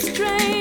strange.